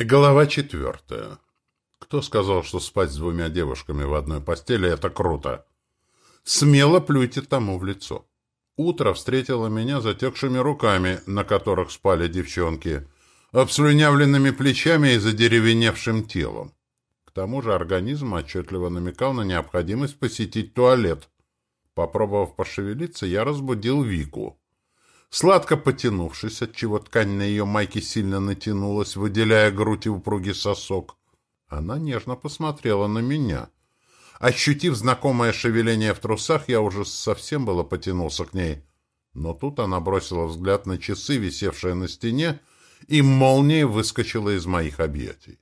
Глава четвертая. Кто сказал, что спать с двумя девушками в одной постели — это круто? Смело плюйте тому в лицо. Утро встретило меня затекшими руками, на которых спали девчонки, обслюнявленными плечами и задеревеневшим телом. К тому же организм отчетливо намекал на необходимость посетить туалет. Попробовав пошевелиться, я разбудил Вику. Сладко потянувшись, отчего ткань на ее майке сильно натянулась, выделяя грудь и упругий сосок, она нежно посмотрела на меня. Ощутив знакомое шевеление в трусах, я уже совсем было потянулся к ней. Но тут она бросила взгляд на часы, висевшие на стене, и молнией выскочила из моих объятий.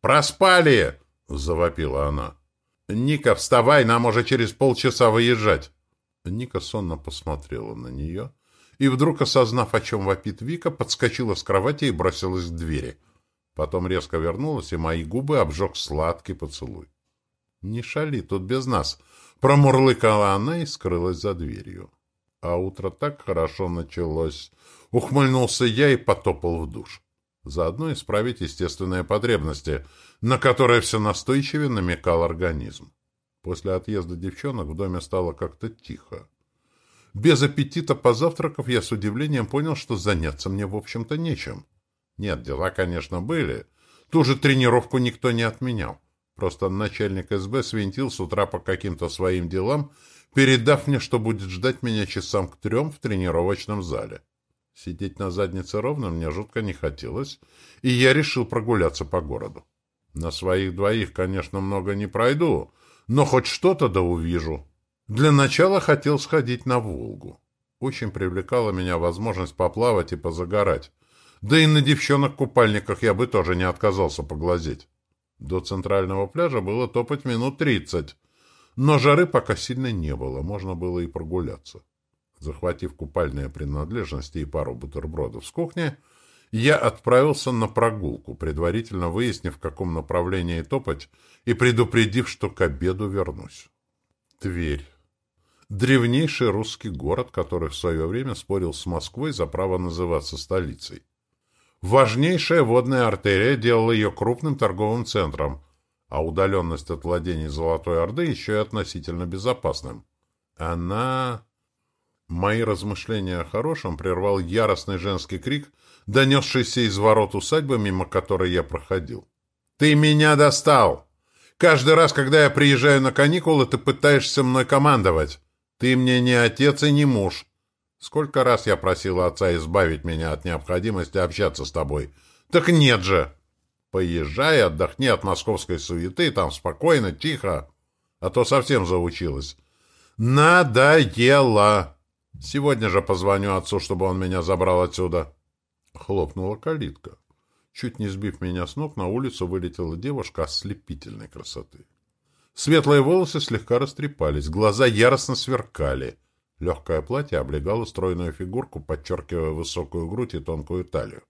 «Проспали!» — завопила она. «Ника, вставай, нам уже через полчаса выезжать!» Ника сонно посмотрела на нее — и вдруг, осознав, о чем вопит Вика, подскочила с кровати и бросилась к двери. Потом резко вернулась, и мои губы обжег сладкий поцелуй. «Не шали, тут без нас!» Промурлыкала она и скрылась за дверью. А утро так хорошо началось. Ухмыльнулся я и потопал в душ. Заодно исправить естественные потребности, на которые все настойчивее намекал организм. После отъезда девчонок в доме стало как-то тихо. Без аппетита позавтракав, я с удивлением понял, что заняться мне, в общем-то, нечем. Нет, дела, конечно, были. Ту же тренировку никто не отменял. Просто начальник СБ свинтил с утра по каким-то своим делам, передав мне, что будет ждать меня часам к трем в тренировочном зале. Сидеть на заднице ровно мне жутко не хотелось, и я решил прогуляться по городу. На своих двоих, конечно, много не пройду, но хоть что-то да увижу. Для начала хотел сходить на Волгу. Очень привлекала меня возможность поплавать и позагорать. Да и на девчонок-купальниках я бы тоже не отказался поглазеть. До центрального пляжа было топать минут тридцать. Но жары пока сильно не было, можно было и прогуляться. Захватив купальные принадлежности и пару бутербродов с кухни, я отправился на прогулку, предварительно выяснив, в каком направлении топать, и предупредив, что к обеду вернусь. Тверь древнейший русский город, который в свое время спорил с Москвой за право называться столицей. Важнейшая водная артерия делала ее крупным торговым центром, а удаленность от владений Золотой Орды еще и относительно безопасным. Она... Мои размышления о хорошем прервал яростный женский крик, донесшийся из ворот усадьбы, мимо которой я проходил. «Ты меня достал! Каждый раз, когда я приезжаю на каникулы, ты пытаешься мной командовать. Ты мне не отец и не муж. Сколько раз я просил отца избавить меня от необходимости общаться с тобой. Так нет же. Поезжай, отдохни от московской суеты, там спокойно, тихо. А то совсем заучилась. Надоело. Сегодня же позвоню отцу, чтобы он меня забрал отсюда. Хлопнула калитка. Чуть не сбив меня с ног, на улицу вылетела девушка ослепительной красоты. Светлые волосы слегка растрепались, глаза яростно сверкали. Легкое платье облегало стройную фигурку, подчеркивая высокую грудь и тонкую талию.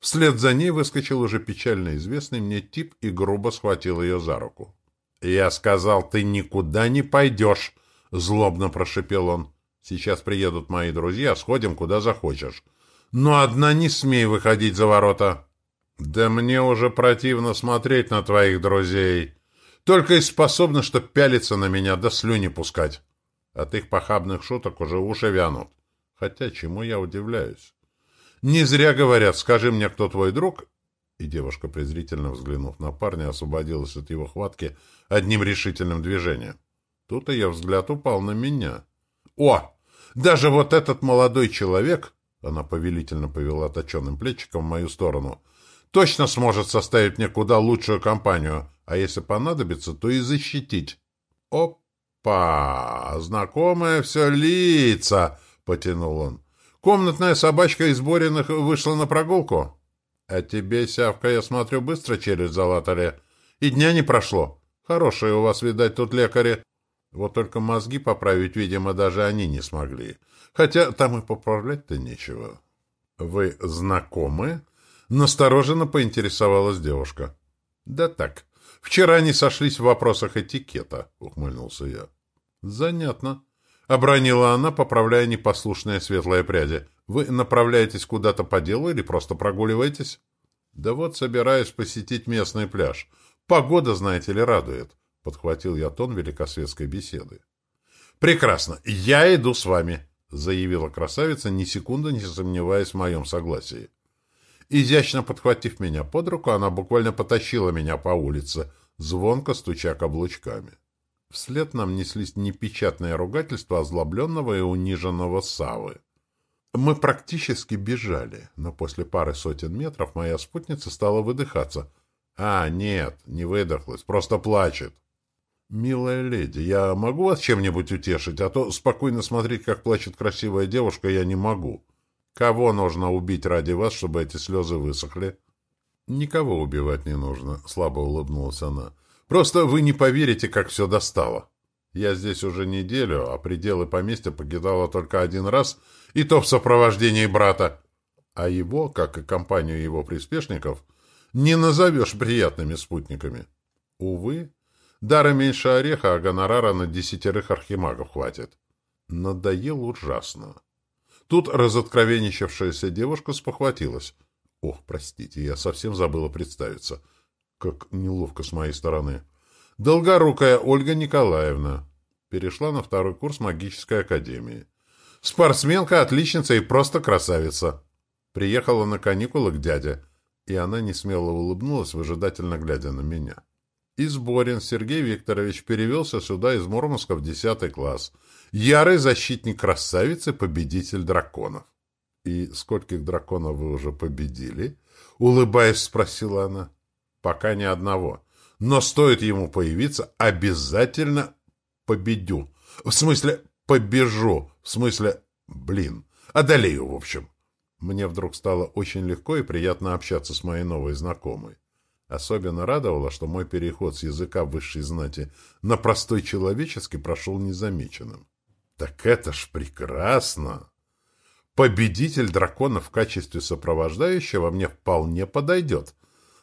Вслед за ней выскочил уже печально известный мне тип и грубо схватил ее за руку. «Я сказал, ты никуда не пойдешь!» — злобно прошипел он. «Сейчас приедут мои друзья, сходим куда захочешь. Но одна не смей выходить за ворота!» «Да мне уже противно смотреть на твоих друзей!» Только и способна, что пялиться на меня да слюни пускать. От их похабных шуток уже уши вянут. Хотя чему я удивляюсь? Не зря говорят, скажи мне, кто твой друг, и девушка, презрительно взглянув на парня, освободилась от его хватки одним решительным движением. Тут ее взгляд упал на меня. «О! Даже вот этот молодой человек...» Она повелительно повела точенным плечиком в мою сторону. «Точно сможет составить мне куда лучшую компанию, а если понадобится, то и защитить. «Опа! Знакомое все лица!» — потянул он. «Комнатная собачка из Бориных вышла на прогулку?» «А тебе, Сявка, я смотрю, быстро челюсть залатали. И дня не прошло. Хорошие у вас, видать, тут лекари. Вот только мозги поправить, видимо, даже они не смогли. Хотя там и поправлять-то нечего». «Вы знакомы?» — настороженно поинтересовалась девушка. «Да так, Вчера они сошлись в вопросах этикета, — ухмыльнулся я. — Занятно. — обронила она, поправляя непослушные светлые пряди. — Вы направляетесь куда-то по делу или просто прогуливаетесь? — Да вот собираюсь посетить местный пляж. Погода, знаете ли, радует, — подхватил я тон великосветской беседы. Прекрасно, я иду с вами, — заявила красавица, ни секунды не сомневаясь в моем согласии. Изящно подхватив меня под руку, она буквально потащила меня по улице, звонко стуча каблучками. Вслед нам неслись непечатные ругательства озлобленного и униженного Савы. Мы практически бежали, но после пары сотен метров моя спутница стала выдыхаться. А, нет, не выдохлась, просто плачет. «Милая леди, я могу вас чем-нибудь утешить, а то спокойно смотреть, как плачет красивая девушка, я не могу. Кого нужно убить ради вас, чтобы эти слезы высохли?» «Никого убивать не нужно», — слабо улыбнулась она. «Просто вы не поверите, как все достало. Я здесь уже неделю, а пределы поместья покидала только один раз, и то в сопровождении брата. А его, как и компанию его приспешников, не назовешь приятными спутниками. Увы, Дара меньше ореха, а гонорара на десятерых архимагов хватит. Надоел ужасно. Тут разоткровенничавшаяся девушка спохватилась. Ох, простите, я совсем забыла представиться. Как неловко с моей стороны. Долгорукая Ольга Николаевна. Перешла на второй курс магической академии. Спортсменка, отличница и просто красавица. Приехала на каникулы к дяде. И она несмело улыбнулась, выжидательно глядя на меня. Изборин Сергей Викторович перевелся сюда из Мурманска в десятый класс. Ярый защитник красавицы, победитель драконов. — И скольких драконов вы уже победили? — улыбаясь, спросила она. — Пока ни одного. Но стоит ему появиться, обязательно победю. В смысле, побежу. В смысле, блин, одолею, в общем. Мне вдруг стало очень легко и приятно общаться с моей новой знакомой. Особенно радовало, что мой переход с языка высшей знати на простой человеческий прошел незамеченным. Так это ж прекрасно! Победитель дракона в качестве сопровождающего мне вполне подойдет,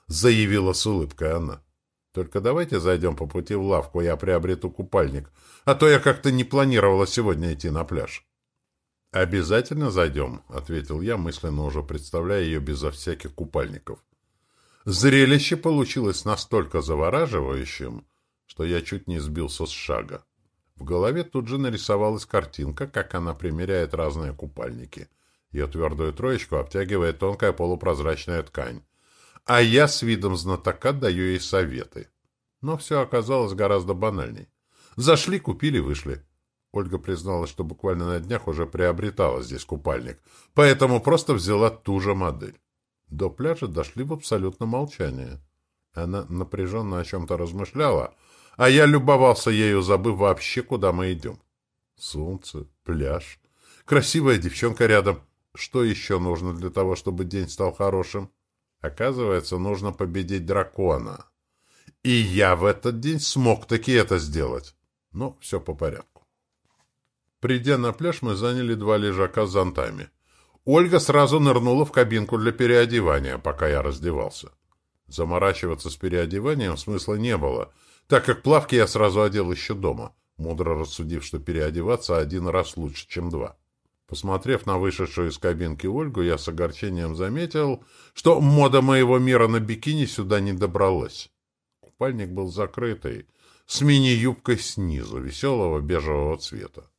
заявила с улыбкой она. Только давайте зайдем по пути в лавку, я приобрету купальник, а то я как-то не планировала сегодня идти на пляж. «Обязательно зайдем», — ответил я, мысленно уже представляя ее безо всяких купальников. Зрелище получилось настолько завораживающим, что я чуть не сбился с шага. В голове тут же нарисовалась картинка, как она примеряет разные купальники. Ее твердую троечку обтягивает тонкая полупрозрачная ткань. А я с видом знатока даю ей советы. Но все оказалось гораздо банальней. Зашли, купили, вышли. Ольга призналась, что буквально на днях уже приобретала здесь купальник, поэтому просто взяла ту же модель. До пляжа дошли в абсолютном молчании. Она напряженно о чем-то размышляла, а я любовался ею, забыв вообще, куда мы идем. Солнце, пляж, красивая девчонка рядом. Что еще нужно для того, чтобы день стал хорошим? Оказывается, нужно победить дракона. И я в этот день смог таки это сделать. Но все по порядку. Придя на пляж, мы заняли два лежака с зонтами. Ольга сразу нырнула в кабинку для переодевания, пока я раздевался. Заморачиваться с переодеванием смысла не было, так как плавки я сразу одел еще дома, мудро рассудив, что переодеваться один раз лучше, чем два. Посмотрев на вышедшую из кабинки Ольгу, я с огорчением заметил, что мода моего мира на бикини сюда не добралась. Купальник был закрытый, с мини-юбкой снизу, веселого бежевого цвета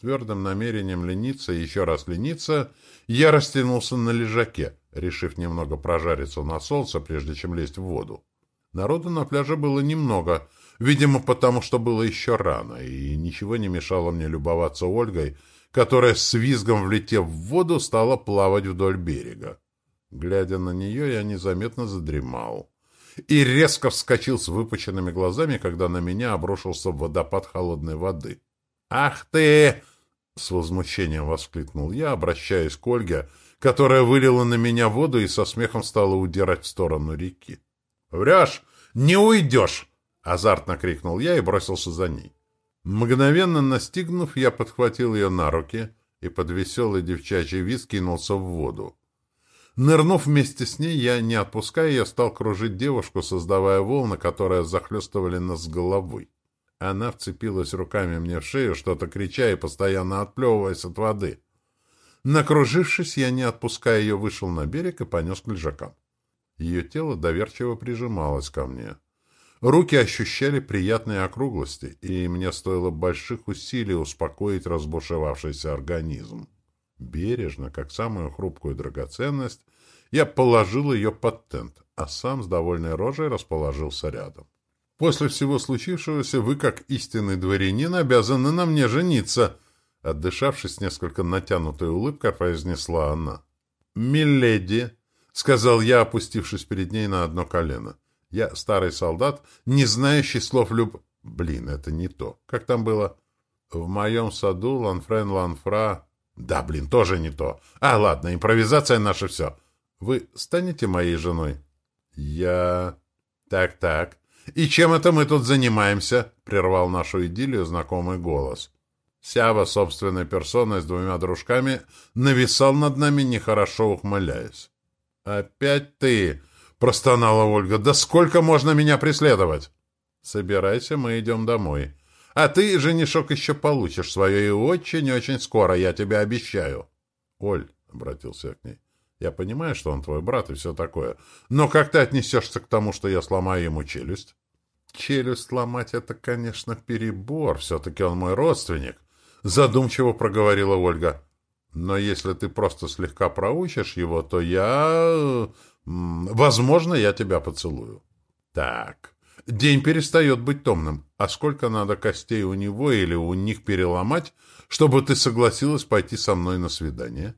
твердым намерением лениться и еще раз лениться, я растянулся на лежаке, решив немного прожариться на солнце, прежде чем лезть в воду. Народу на пляже было немного, видимо, потому что было еще рано, и ничего не мешало мне любоваться Ольгой, которая с визгом, влетев в воду, стала плавать вдоль берега. Глядя на нее, я незаметно задремал и резко вскочил с выпученными глазами, когда на меня обрушился водопад холодной воды. «Ах ты!» С возмущением воскликнул я, обращаясь к Ольге, которая вылила на меня воду и со смехом стала удирать в сторону реки. «Врешь! Не уйдешь!» — азартно крикнул я и бросился за ней. Мгновенно настигнув, я подхватил ее на руки и под веселый девчачий виз кинулся в воду. Нырнув вместе с ней, я, не отпуская ее, стал кружить девушку, создавая волны, которые захлестывали нас с головой. Она вцепилась руками мне в шею, что-то крича и постоянно отплевываясь от воды. Накружившись, я, не отпуская ее, вышел на берег и понес к лежакам. Ее тело доверчиво прижималось ко мне. Руки ощущали приятные округлости, и мне стоило больших усилий успокоить разбушевавшийся организм. Бережно, как самую хрупкую драгоценность, я положил ее под тент, а сам с довольной рожей расположился рядом. «После всего случившегося вы, как истинный дворянин, обязаны на мне жениться», отдышавшись несколько натянутой улыбкой, произнесла она. «Миледи», — сказал я, опустившись перед ней на одно колено. «Я старый солдат, не знающий слов люб...» «Блин, это не то. Как там было?» «В моем саду Ланфрен Ланфра...» «Да, блин, тоже не то. А, ладно, импровизация наша все. Вы станете моей женой?» «Я...» «Так-так. И чем это мы тут занимаемся?» — прервал нашу идиллию знакомый голос. Сява собственной персоной с двумя дружками нависал над нами, нехорошо ухмыляясь. «Опять ты!» — простонала Ольга. «Да сколько можно меня преследовать?» «Собирайся, мы идем домой. А ты, женишок, еще получишь свое и очень-очень скоро, я тебе обещаю». «Оль», — обратился я к ней, — «я понимаю, что он твой брат и все такое, но как ты отнесешься к тому, что я сломаю ему челюсть?» «Челюсть сломать — это, конечно, перебор, все-таки он мой родственник». — задумчиво проговорила Ольга. «Но если ты просто слегка проучишь его, то я... Возможно, я тебя поцелую». «Так, день перестает быть томным. А сколько надо костей у него или у них переломать, чтобы ты согласилась пойти со мной на свидание?»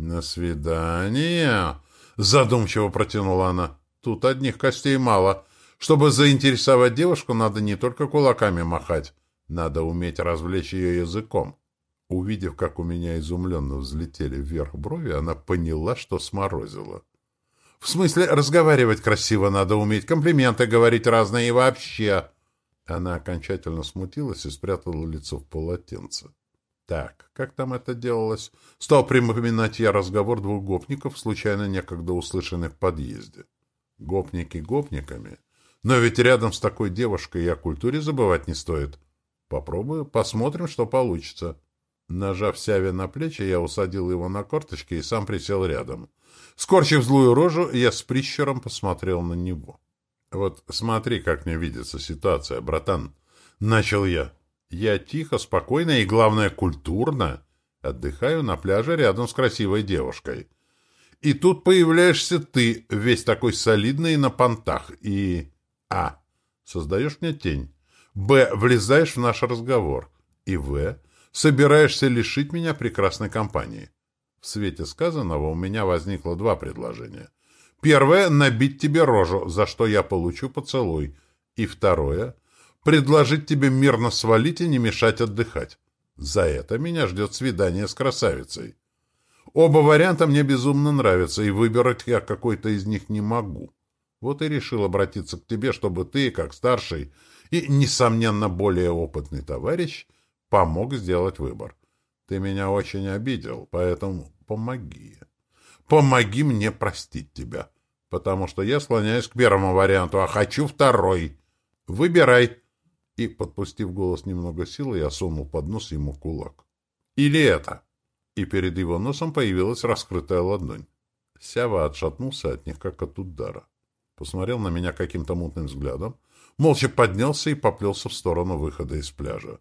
«На свидание?» — задумчиво протянула она. «Тут одних костей мало. Чтобы заинтересовать девушку, надо не только кулаками махать, надо уметь развлечь ее языком. Увидев, как у меня изумленно взлетели вверх брови, она поняла, что сморозила. В смысле, разговаривать красиво надо уметь, комплименты говорить разные и вообще. Она окончательно смутилась и спрятала лицо в полотенце. Так, как там это делалось? Стал припоминать я разговор двух гопников, случайно некогда услышанный в подъезде. Гопники гопниками. Но ведь рядом с такой девушкой о культуре забывать не стоит. Попробую, посмотрим, что получится. Нажав Сяве на плечи, я усадил его на корточки и сам присел рядом. Скорчив злую рожу, я с прищером посмотрел на него. «Вот смотри, как мне видится ситуация, братан!» Начал я. «Я тихо, спокойно и, главное, культурно отдыхаю на пляже рядом с красивой девушкой. И тут появляешься ты, весь такой солидный на понтах, и... А. Создаешь мне тень. Б. Влезаешь в наш разговор. И В. Собираешься лишить меня прекрасной компании. В свете сказанного у меня возникло два предложения. Первое — набить тебе рожу, за что я получу поцелуй. И второе — предложить тебе мирно свалить и не мешать отдыхать. За это меня ждет свидание с красавицей. Оба варианта мне безумно нравятся, и выбирать я какой-то из них не могу. Вот и решил обратиться к тебе, чтобы ты, как старший, и, несомненно, более опытный товарищ помог сделать выбор. Ты меня очень обидел, поэтому помоги. Помоги мне простить тебя, потому что я склоняюсь к первому варианту, а хочу второй. Выбирай. И, подпустив голос немного силы, я сунул под нос ему кулак. Или это. И перед его носом появилась раскрытая ладонь. Сява отшатнулся от них, как от удара. Посмотрел на меня каким-то мутным взглядом, молча поднялся и поплелся в сторону выхода из пляжа.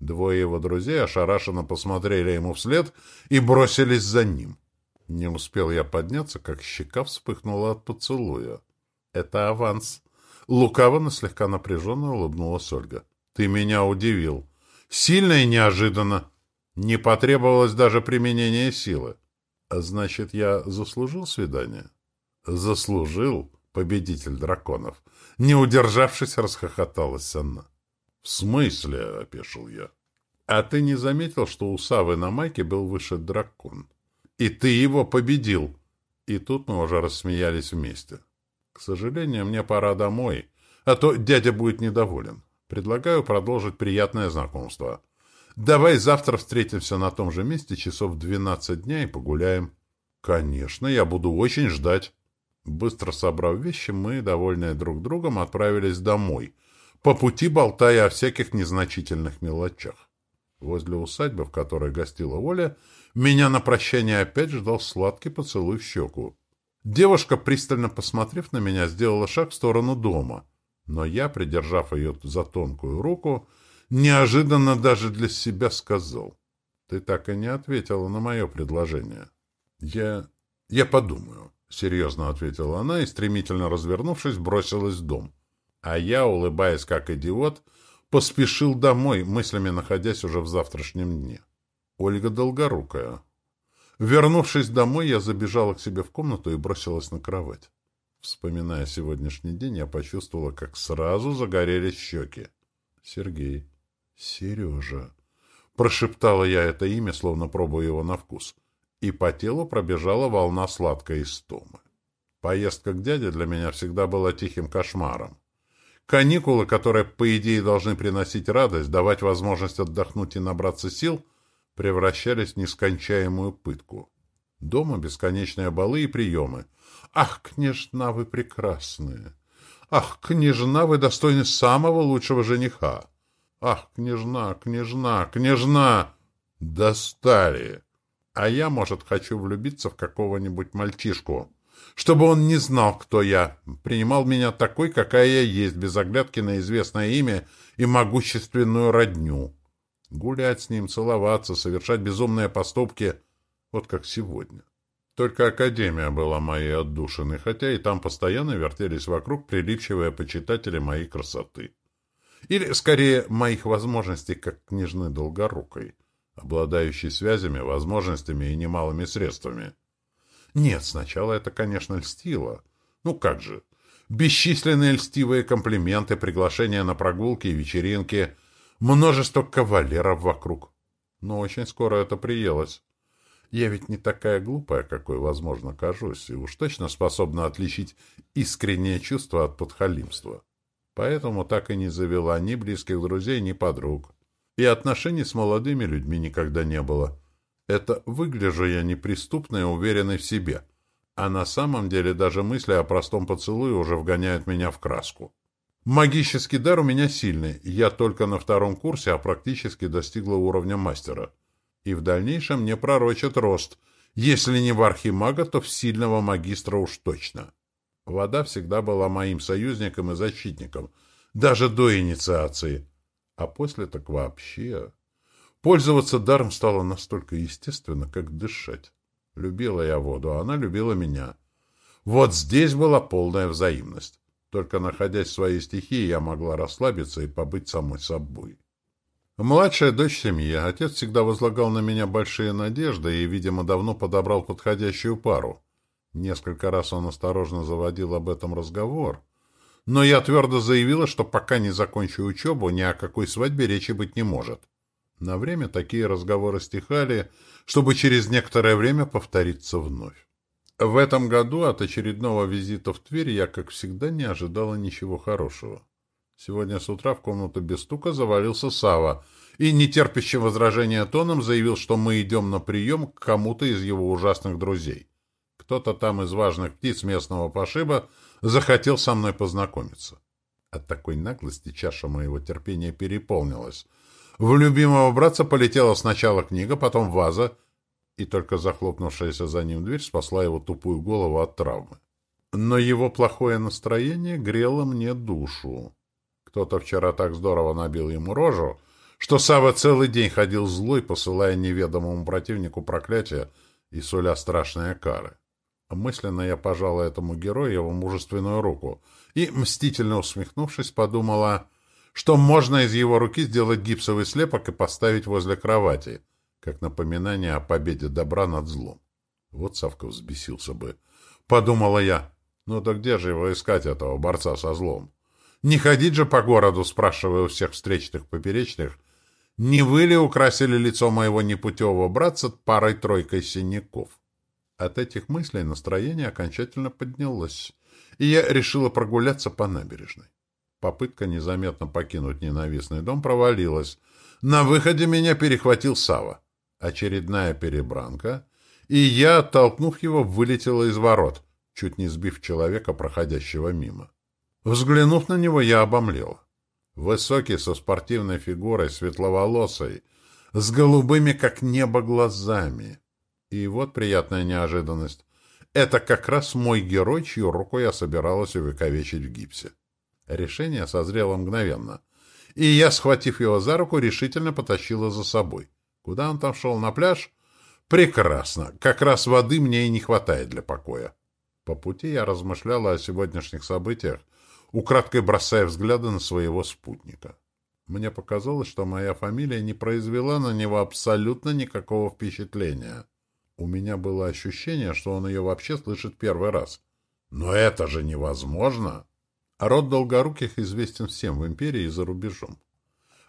Двое его друзей ошарашенно посмотрели ему вслед и бросились за ним. Не успел я подняться, как щека вспыхнула от поцелуя. «Это аванс». Лукаво, но слегка напряженно улыбнулась Ольга. «Ты меня удивил. Сильно и неожиданно. Не потребовалось даже применения силы. А значит, я заслужил свидание?» «Заслужил?» победитель драконов. Не удержавшись, расхохоталась она. — В смысле? — опешил я. — А ты не заметил, что у Савы на майке был вышит дракон? И ты его победил! И тут мы уже рассмеялись вместе. К сожалению, мне пора домой, а то дядя будет недоволен. Предлагаю продолжить приятное знакомство. Давай завтра встретимся на том же месте часов двенадцать дня и погуляем. Конечно, я буду очень ждать. Быстро собрав вещи, мы, довольные друг другом, отправились домой, по пути болтая о всяких незначительных мелочах. Возле усадьбы, в которой гостила Оля, меня на прощание опять ждал сладкий поцелуй в щеку. Девушка, пристально посмотрев на меня, сделала шаг в сторону дома, но я, придержав ее за тонкую руку, неожиданно даже для себя сказал. «Ты так и не ответила на мое предложение». «Я... я подумаю», — серьезно ответила она и, стремительно развернувшись, бросилась в дом. А я, улыбаясь как идиот, поспешил домой, мыслями находясь уже в завтрашнем дне. Ольга Долгорукая. Вернувшись домой, я забежала к себе в комнату и бросилась на кровать. Вспоминая сегодняшний день, я почувствовала, как сразу загорелись щеки. Сергей. Сережа. Прошептала я это имя, словно пробуя его на вкус. И по телу пробежала волна сладкой истомы. Поездка к дяде для меня всегда была тихим кошмаром. Каникулы, которые, по идее, должны приносить радость, давать возможность отдохнуть и набраться сил, превращались в нескончаемую пытку. Дома бесконечные балы и приемы. Ах, княжна, вы прекрасные! Ах, княжна, вы достойны самого лучшего жениха! Ах, княжна, княжна, княжна! Достали! А я, может, хочу влюбиться в какого-нибудь мальчишку чтобы он не знал, кто я, принимал меня такой, какая я есть, без оглядки на известное имя и могущественную родню. Гулять с ним, целоваться, совершать безумные поступки, вот как сегодня. Только Академия была моей отдушиной, хотя и там постоянно вертелись вокруг прилипчивые почитатели моей красоты. Или, скорее, моих возможностей как княжны Долгорукой, обладающей связями, возможностями и немалыми средствами. Нет, сначала это, конечно, льстило. Ну как же. Бесчисленные льстивые комплименты, приглашения на прогулки и вечеринки, множество кавалеров вокруг. Но очень скоро это приелось. Я ведь не такая глупая, какой, возможно, кажусь, и уж точно способна отличить искреннее чувство от подхалимства. Поэтому так и не завела ни близких друзей, ни подруг. И отношений с молодыми людьми никогда не было. Это выгляжу я неприступной и уверенной в себе. А на самом деле даже мысли о простом поцелуе уже вгоняют меня в краску. Магический дар у меня сильный. Я только на втором курсе, а практически достигла уровня мастера. И в дальнейшем мне пророчат рост. Если не в архимага, то в сильного магистра уж точно. Вода всегда была моим союзником и защитником. Даже до инициации. А после так вообще... Пользоваться даром стало настолько естественно, как дышать. Любила я воду, а она любила меня. Вот здесь была полная взаимность. Только находясь в своей стихии, я могла расслабиться и побыть самой собой. Младшая дочь семьи, отец всегда возлагал на меня большие надежды и, видимо, давно подобрал подходящую пару. Несколько раз он осторожно заводил об этом разговор, но я твердо заявила, что пока не закончу учебу, ни о какой свадьбе речи быть не может. На время такие разговоры стихали, чтобы через некоторое время повториться вновь. В этом году от очередного визита в Тверь я, как всегда, не ожидала ничего хорошего. Сегодня с утра в комнату без стука завалился Сава и, нетерпящим возражения тоном, заявил, что мы идем на прием к кому-то из его ужасных друзей. Кто-то там из важных птиц местного пошиба захотел со мной познакомиться. От такой наглости чаша моего терпения переполнилась — в любимого братца полетела сначала книга, потом ваза, и только захлопнувшаяся за ним дверь спасла его тупую голову от травмы. Но его плохое настроение грело мне душу. Кто-то вчера так здорово набил ему рожу, что Сава целый день ходил злой, посылая неведомому противнику проклятия и суля страшные кары. Мысленно я пожала этому герою его мужественную руку и, мстительно усмехнувшись, подумала что можно из его руки сделать гипсовый слепок и поставить возле кровати, как напоминание о победе добра над злом. Вот Савка взбесился бы. Подумала я, ну да где же его искать, этого борца со злом? Не ходить же по городу, спрашивая у всех встречных поперечных, не вы ли украсили лицо моего непутевого братца парой-тройкой синяков? От этих мыслей настроение окончательно поднялось, и я решила прогуляться по набережной. Попытка незаметно покинуть ненавистный дом провалилась. На выходе меня перехватил Сава. Очередная перебранка, и я, оттолкнув его, вылетела из ворот, чуть не сбив человека, проходящего мимо. Взглянув на него, я обомлела. Высокий, со спортивной фигурой, светловолосой, с голубыми, как небо, глазами. И вот приятная неожиданность. Это как раз мой герой, чью руку я собиралась увековечить в гипсе. Решение созрело мгновенно. И я, схватив его за руку, решительно потащила за собой. Куда он там шел? На пляж? Прекрасно. Как раз воды мне и не хватает для покоя. По пути я размышляла о сегодняшних событиях, украдкой бросая взгляды на своего спутника. Мне показалось, что моя фамилия не произвела на него абсолютно никакого впечатления. У меня было ощущение, что он ее вообще слышит первый раз. Но это же невозможно! Род Долгоруких известен всем в империи и за рубежом.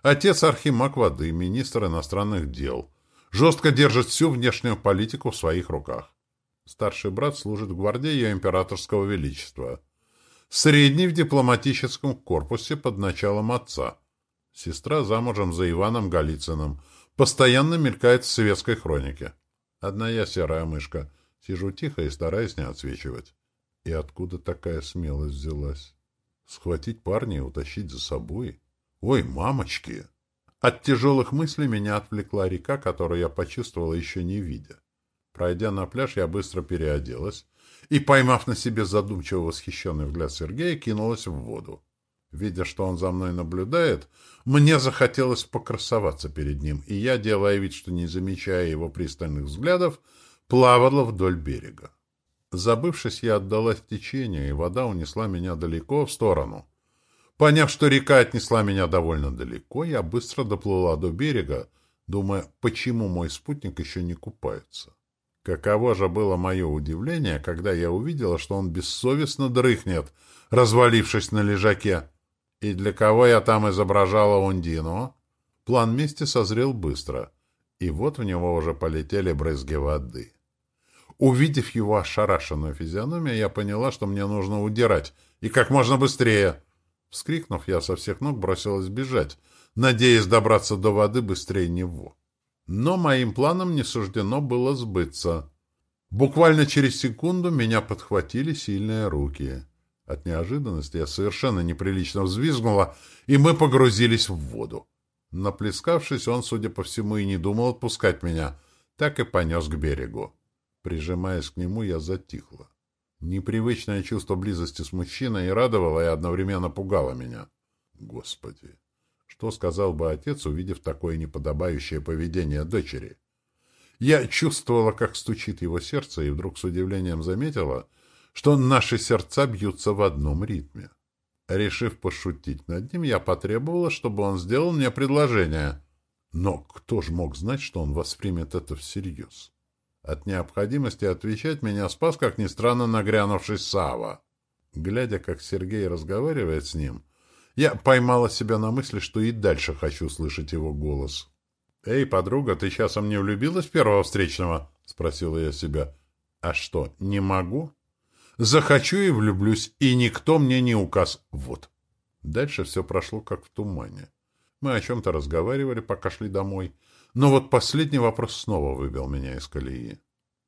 Отец архимаг воды, министр иностранных дел. Жестко держит всю внешнюю политику в своих руках. Старший брат служит в гвардии ее императорского величества. Средний в дипломатическом корпусе под началом отца – Сестра замужем за Иваном Голицыным. Постоянно мелькает в светской хронике. Одна я серая мышка. Сижу тихо и стараюсь не отсвечивать. И откуда такая смелость взялась? Схватить парня и утащить за собой? Ой, мамочки! От тяжелых мыслей меня отвлекла река, которую я почувствовала еще не видя. Пройдя на пляж, я быстро переоделась и, поймав на себе задумчиво восхищенный взгляд Сергея, кинулась в воду. Видя, что он за мной наблюдает, мне захотелось покрасоваться перед ним, и я, делая вид, что не замечая его пристальных взглядов, плавала вдоль берега. Забывшись, я отдалась течению, и вода унесла меня далеко в сторону. Поняв, что река отнесла меня довольно далеко, я быстро доплыла до берега, думая, почему мой спутник еще не купается. Каково же было мое удивление, когда я увидела, что он бессовестно дрыхнет, развалившись на лежаке. И для кого я там изображала Ундину? План мести созрел быстро, и вот в него уже полетели брызги воды. Увидев его ошарашенную физиономию, я поняла, что мне нужно удирать, и как можно быстрее. Вскрикнув, я со всех ног бросилась бежать, надеясь добраться до воды быстрее него. Но моим планам не суждено было сбыться. Буквально через секунду меня подхватили сильные руки. От неожиданности я совершенно неприлично взвизгнула, и мы погрузились в воду. Наплескавшись, он, судя по всему, и не думал отпускать меня, так и понес к берегу. Прижимаясь к нему, я затихла. Непривычное чувство близости с мужчиной и радовало, и одновременно пугало меня. Господи, что сказал бы отец, увидев такое неподобающее поведение дочери? Я чувствовала, как стучит его сердце, и вдруг с удивлением заметила — что наши сердца бьются в одном ритме. Решив пошутить над ним, я потребовала, чтобы он сделал мне предложение. Но кто ж мог знать, что он воспримет это всерьез? От необходимости отвечать меня спас, как ни странно, нагрянувший Сава. Глядя, как Сергей разговаривает с ним, я поймала себя на мысли, что и дальше хочу слышать его голос. «Эй, подруга, ты часом не влюбилась первого встречного?» — спросила я себя. «А что, не могу?» Захочу и влюблюсь, и никто мне не указ. Вот. Дальше все прошло как в тумане. Мы о чем-то разговаривали, пока шли домой. Но вот последний вопрос снова выбил меня из колеи.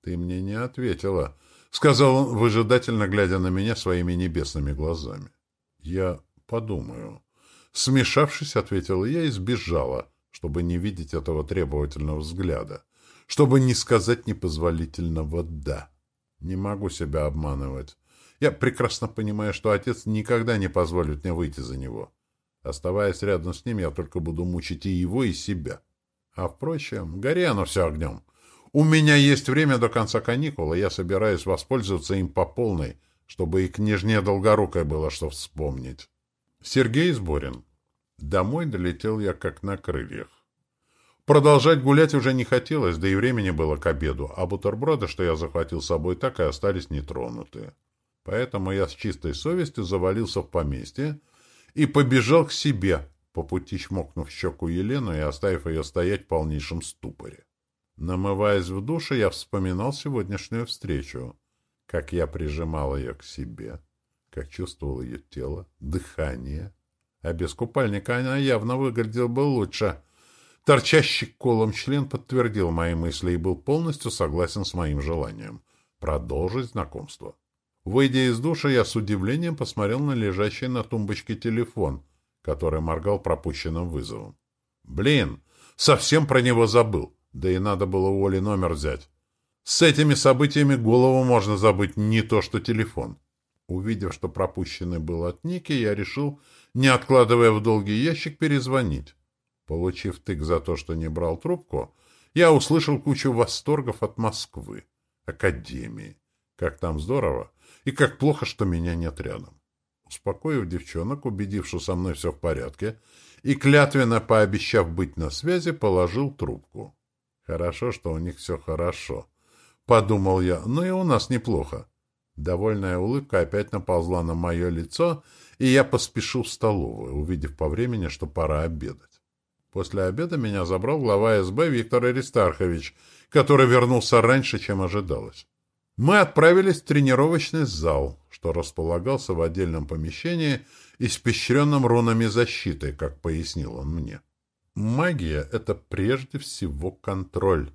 «Ты мне не ответила», — сказал он, выжидательно глядя на меня своими небесными глазами. «Я подумаю». Смешавшись, ответила я и сбежала, чтобы не видеть этого требовательного взгляда, чтобы не сказать непозволительного «да». Не могу себя обманывать. Я прекрасно понимаю, что отец никогда не позволит мне выйти за него. Оставаясь рядом с ним, я только буду мучить и его, и себя. А, впрочем, гори оно все огнем. У меня есть время до конца каникул, и я собираюсь воспользоваться им по полной, чтобы и княжне Долгорукой было что вспомнить. Сергей Сборин. Домой долетел я как на крыльях. Продолжать гулять уже не хотелось, да и времени было к обеду, а бутерброды, что я захватил с собой, так и остались нетронутые. Поэтому я с чистой совестью завалился в поместье и побежал к себе, по пути чмокнув щеку Елену и оставив ее стоять в полнейшем ступоре. Намываясь в душе, я вспоминал сегодняшнюю встречу, как я прижимал ее к себе, как чувствовал ее тело, дыхание. А без купальника она явно выглядела бы лучше — Торчащий колом член подтвердил мои мысли и был полностью согласен с моим желанием продолжить знакомство. Выйдя из душа, я с удивлением посмотрел на лежащий на тумбочке телефон, который моргал пропущенным вызовом. Блин, совсем про него забыл. Да и надо было у Оли номер взять. С этими событиями голову можно забыть не то что телефон. Увидев, что пропущенный был от Ники, я решил, не откладывая в долгий ящик, перезвонить. Получив тык за то, что не брал трубку, я услышал кучу восторгов от Москвы, Академии. Как там здорово, и как плохо, что меня нет рядом. Успокоив девчонок, убедив, что со мной все в порядке, и клятвенно пообещав быть на связи, положил трубку. Хорошо, что у них все хорошо. Подумал я, ну и у нас неплохо. Довольная улыбка опять наползла на мое лицо, и я поспешил в столовую, увидев по времени, что пора обедать. После обеда меня забрал глава СБ Виктор Аристархович, который вернулся раньше, чем ожидалось. Мы отправились в тренировочный зал, что располагался в отдельном помещении, испещренном рунами защиты, как пояснил он мне. Магия — это прежде всего контроль.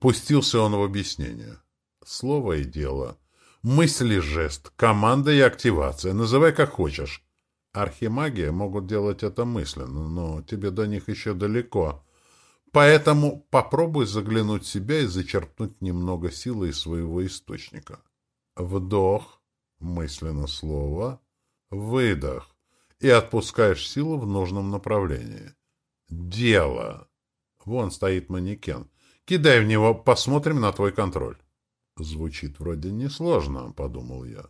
Пустился он в объяснение. Слово и дело. Мысль и жест, команда и активация. Называй как хочешь. Архимагия могут делать это мысленно, но тебе до них еще далеко. Поэтому попробуй заглянуть себя и зачерпнуть немного силы из своего источника. Вдох, мысленно слово, выдох, и отпускаешь силу в нужном направлении. Дело. Вон стоит манекен. Кидай в него, посмотрим на твой контроль. Звучит вроде несложно, подумал я.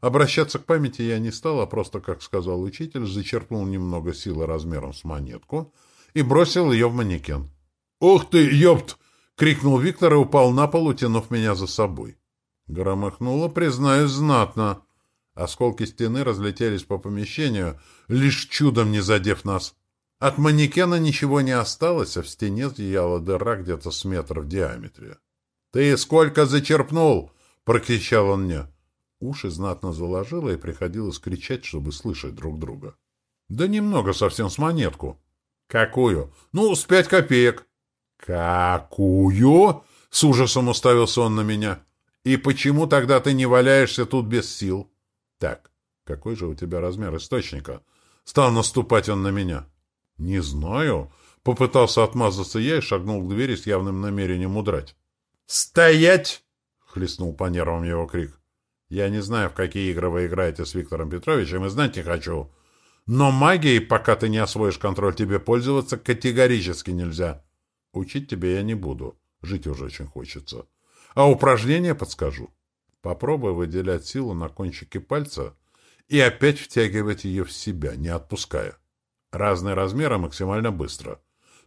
Обращаться к памяти я не стал, а просто, как сказал учитель, зачерпнул немного силы размером с монетку — и бросил ее в манекен. «Ух ты, ёпт!» — крикнул Виктор и упал на пол, утянув меня за собой. Громыхнуло, признаюсь, знатно. Осколки стены разлетелись по помещению, лишь чудом не задев нас. От манекена ничего не осталось, а в стене зияла дыра где-то с метра в диаметре. «Ты сколько зачерпнул?» — прокричал он мне. Уши знатно заложило, и приходилось кричать, чтобы слышать друг друга. «Да немного совсем с монетку». «Какую?» «Ну, с пять копеек». «Какую?» — с ужасом уставился он на меня. «И почему тогда ты не валяешься тут без сил?» «Так, какой же у тебя размер источника?» Стал наступать он на меня. «Не знаю». Попытался отмазаться я и шагнул к двери с явным намерением удрать. «Стоять!» — хлестнул по нервам его крик. «Я не знаю, в какие игры вы играете с Виктором Петровичем, и знать не хочу. Но магией, пока ты не освоишь контроль, тебе пользоваться категорически нельзя. Учить тебя я не буду. Жить уже очень хочется. А упражнения подскажу. Попробуй выделять силу на кончике пальца и опять втягивать ее в себя, не отпуская. Разные размеры максимально быстро.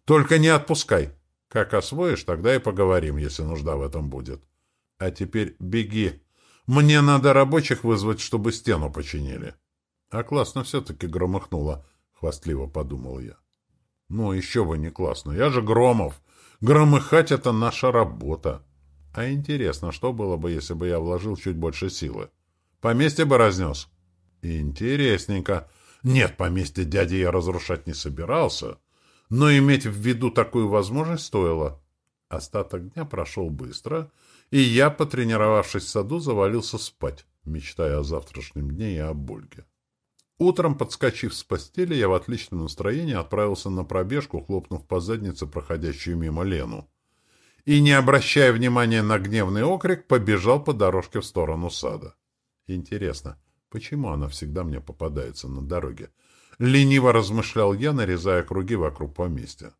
Только не отпускай. Как освоишь, тогда и поговорим, если нужда в этом будет. А теперь беги. Мне надо рабочих вызвать, чтобы стену починили. А классно все-таки громыхнуло, хвастливо подумал я. Ну, еще бы не классно. Я же Громов. Громыхать — это наша работа. А интересно, что было бы, если бы я вложил чуть больше силы? Поместье бы разнес? Интересненько. Нет, поместье дяди я разрушать не собирался, но иметь в виду такую возможность стоило. Остаток дня прошел быстро, и я, потренировавшись в саду, завалился спать, мечтая о завтрашнем дне и о Ольге. Утром, подскочив с постели, я в отличном настроении отправился на пробежку, хлопнув по заднице проходящую мимо Лену. И, не обращая внимания на гневный окрик, побежал по дорожке в сторону сада. Интересно, почему она всегда мне попадается на дороге? Лениво размышлял я, нарезая круги вокруг поместья.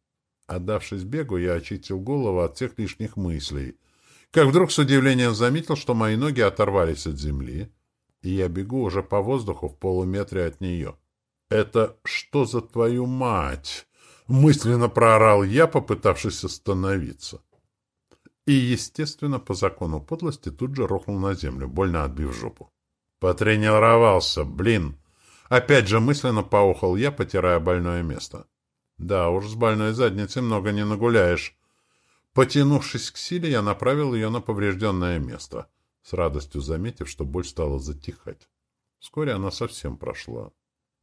Отдавшись бегу, я очистил голову от всех лишних мыслей. Как вдруг с удивлением заметил, что мои ноги оторвались от земли, и я бегу уже по воздуху в полуметре от нее. «Это что за твою мать?» — мысленно проорал я, попытавшись остановиться. И, естественно, по закону подлости тут же рухнул на землю, больно отбив жопу. «Потренировался, блин!» Опять же мысленно поухал я, потирая больное место. «Да уж, с больной задницей много не нагуляешь». Потянувшись к силе, я направил ее на поврежденное место — с радостью заметив, что боль стала затихать. Вскоре она совсем прошла.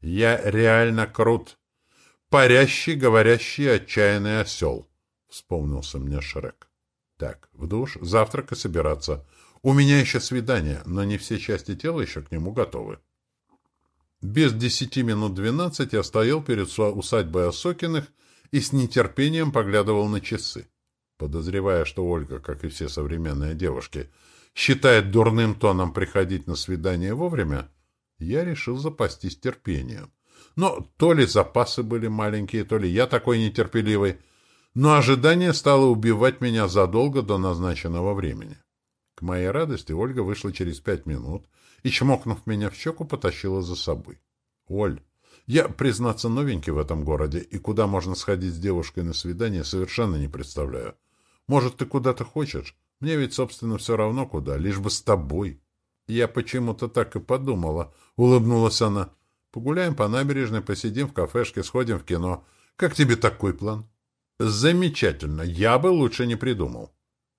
«Я реально крут! Парящий, говорящий, отчаянный осел!» — вспомнился мне Шрек. «Так, в душ, завтрак и собираться. У меня еще свидание, но не все части тела еще к нему готовы». Без десяти минут двенадцать я стоял перед усадьбой Осокиных и с нетерпением поглядывал на часы. Подозревая, что Ольга, как и все современные девушки, считает дурным тоном приходить на свидание вовремя, я решил запастись терпением. Но то ли запасы были маленькие, то ли я такой нетерпеливый, но ожидание стало убивать меня задолго до назначенного времени. К моей радости Ольга вышла через пять минут и, чмокнув меня в щеку, потащила за собой. — Оль, я, признаться, новенький в этом городе, и куда можно сходить с девушкой на свидание, совершенно не представляю. Может, ты куда-то хочешь? Мне ведь, собственно, все равно куда, лишь бы с тобой. Я почему-то так и подумала, — улыбнулась она. Погуляем по набережной, посидим в кафешке, сходим в кино. Как тебе такой план? Замечательно. Я бы лучше не придумал.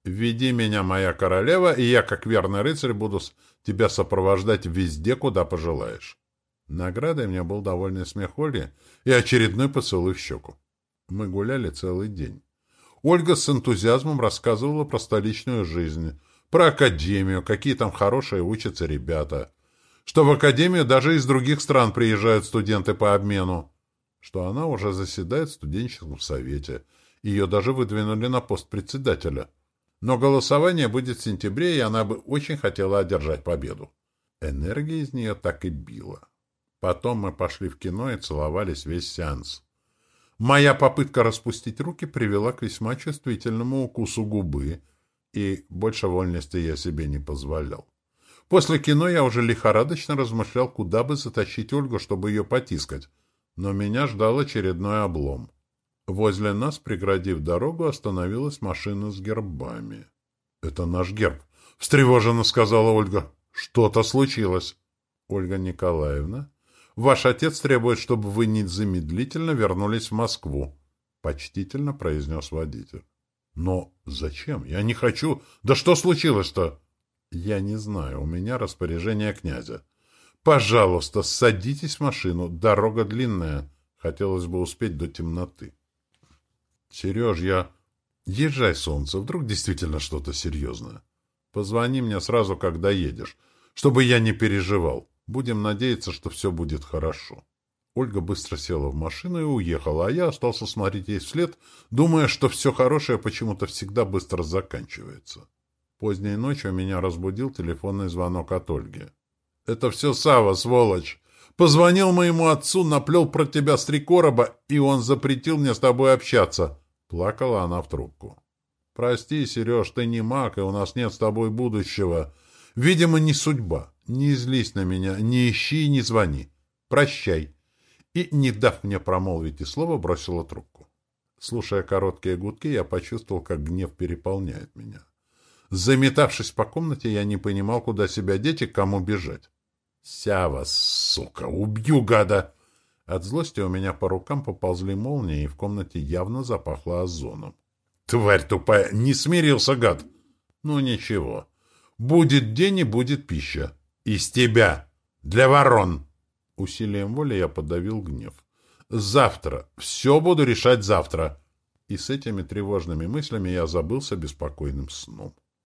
Веди меня, моя королева, и я, как верный рыцарь, буду тебя сопровождать везде, куда пожелаешь. Наградой мне был довольный смех Ольги и очередной поцелуй в щеку. Мы гуляли целый день. Ольга с энтузиазмом рассказывала про столичную жизнь, про академию, какие там хорошие учатся ребята, что в академию даже из других стран приезжают студенты по обмену, что она уже заседает в студенческом совете, ее даже выдвинули на пост председателя. Но голосование будет в сентябре, и она бы очень хотела одержать победу. Энергия из нее так и била. Потом мы пошли в кино и целовались весь сеанс. Моя попытка распустить руки привела к весьма чувствительному укусу губы, и больше вольности я себе не позволял. После кино я уже лихорадочно размышлял, куда бы затащить Ольгу, чтобы ее потискать, но меня ждал очередной облом. Возле нас, преградив дорогу, остановилась машина с гербами. — Это наш герб, — встревоженно сказала Ольга. — Что-то случилось. — Ольга Николаевна, Ваш отец требует, чтобы вы незамедлительно вернулись в Москву, — почтительно произнес водитель. — Но зачем? Я не хочу. Да что случилось-то? — Я не знаю. У меня распоряжение князя. Пожалуйста, садитесь в машину. Дорога длинная. Хотелось бы успеть до темноты. — Сереж, я... Езжай, солнце. Вдруг действительно что-то серьезное. Позвони мне сразу, когда едешь, чтобы я не переживал. Будем надеяться, что все будет хорошо. Ольга быстро села в машину и уехала, а я остался смотреть ей вслед, думая, что все хорошее почему-то всегда быстро заканчивается. Поздней ночью меня разбудил телефонный звонок от Ольги. — Это все Сава, сволочь! Позвонил моему отцу, наплел про тебя с три короба, и он запретил мне с тобой общаться. Плакала она в трубку. — Прости, Сереж, ты не маг, и у нас нет с тобой будущего. Видимо, не судьба. Не злись на меня, не ищи и не звони. Прощай. И, не дав мне промолвить и слова, бросила трубку. Слушая короткие гудки, я почувствовал, как гнев переполняет меня. Заметавшись по комнате, я не понимал, куда себя деть и к кому бежать. «Сява, сука! Убью, гада!» От злости у меня по рукам поползли молнии, и в комнате явно запахло озоном. «Тварь тупая! Не смирился, гад!» «Ну, ничего. Будет день и будет пища. Из тебя! Для ворон!» Усилием воли я подавил гнев. «Завтра! Все буду решать завтра!» И с этими тревожными мыслями я забылся беспокойным сном.